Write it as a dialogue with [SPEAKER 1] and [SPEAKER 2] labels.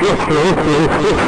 [SPEAKER 1] Perfeito.